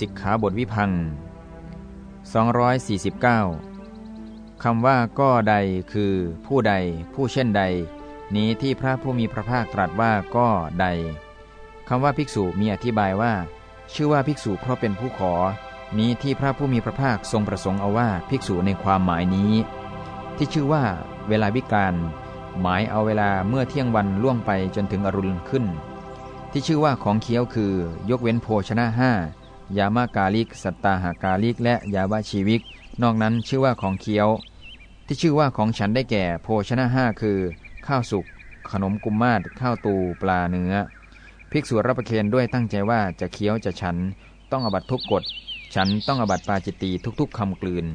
สิกขาบทวิพัง249คำว่าก็ใดคือผู้ใด ผู้เช่นใด นี้ที่พระผู้มีพระภาคตรัสว่าก็ใดคำว่าภิกษุมีอธิบายว่า ชื่อว่าภิกษุเพราะเป็นผู้ขอ นี้ที่พระผู้มีพระภาคทรงประสงค์เอาว่าภิกษุในความหมายนี้ ที่ชื่อว่า เวลาวิการ หมายเอาเวลาเมื่อเที่ยงวันล่วงไปจนถึงอรุณขึ้น ที่ชื่อว่าของเคี้ยวคือ ยกเว้นโภชนะห้า ยามากาลิก สัตตาหากาลิก และยาวชีวิก นอกนั้นชื่อว่าของเคี้ยว ที่ชื่อว่าของฉันได้แก่ โภชนะห้าคือ ข้าวสุก ขนมกุมมาศข้าวตูปลาเนื้อ ภิกษุรับประเคนด้วยตั้งใจว่าจะเคี้ยวจะฉัน ต้องอบัตทุกกฎ ฉันต้องอบัตปาจิตตีทุกๆคำกลืน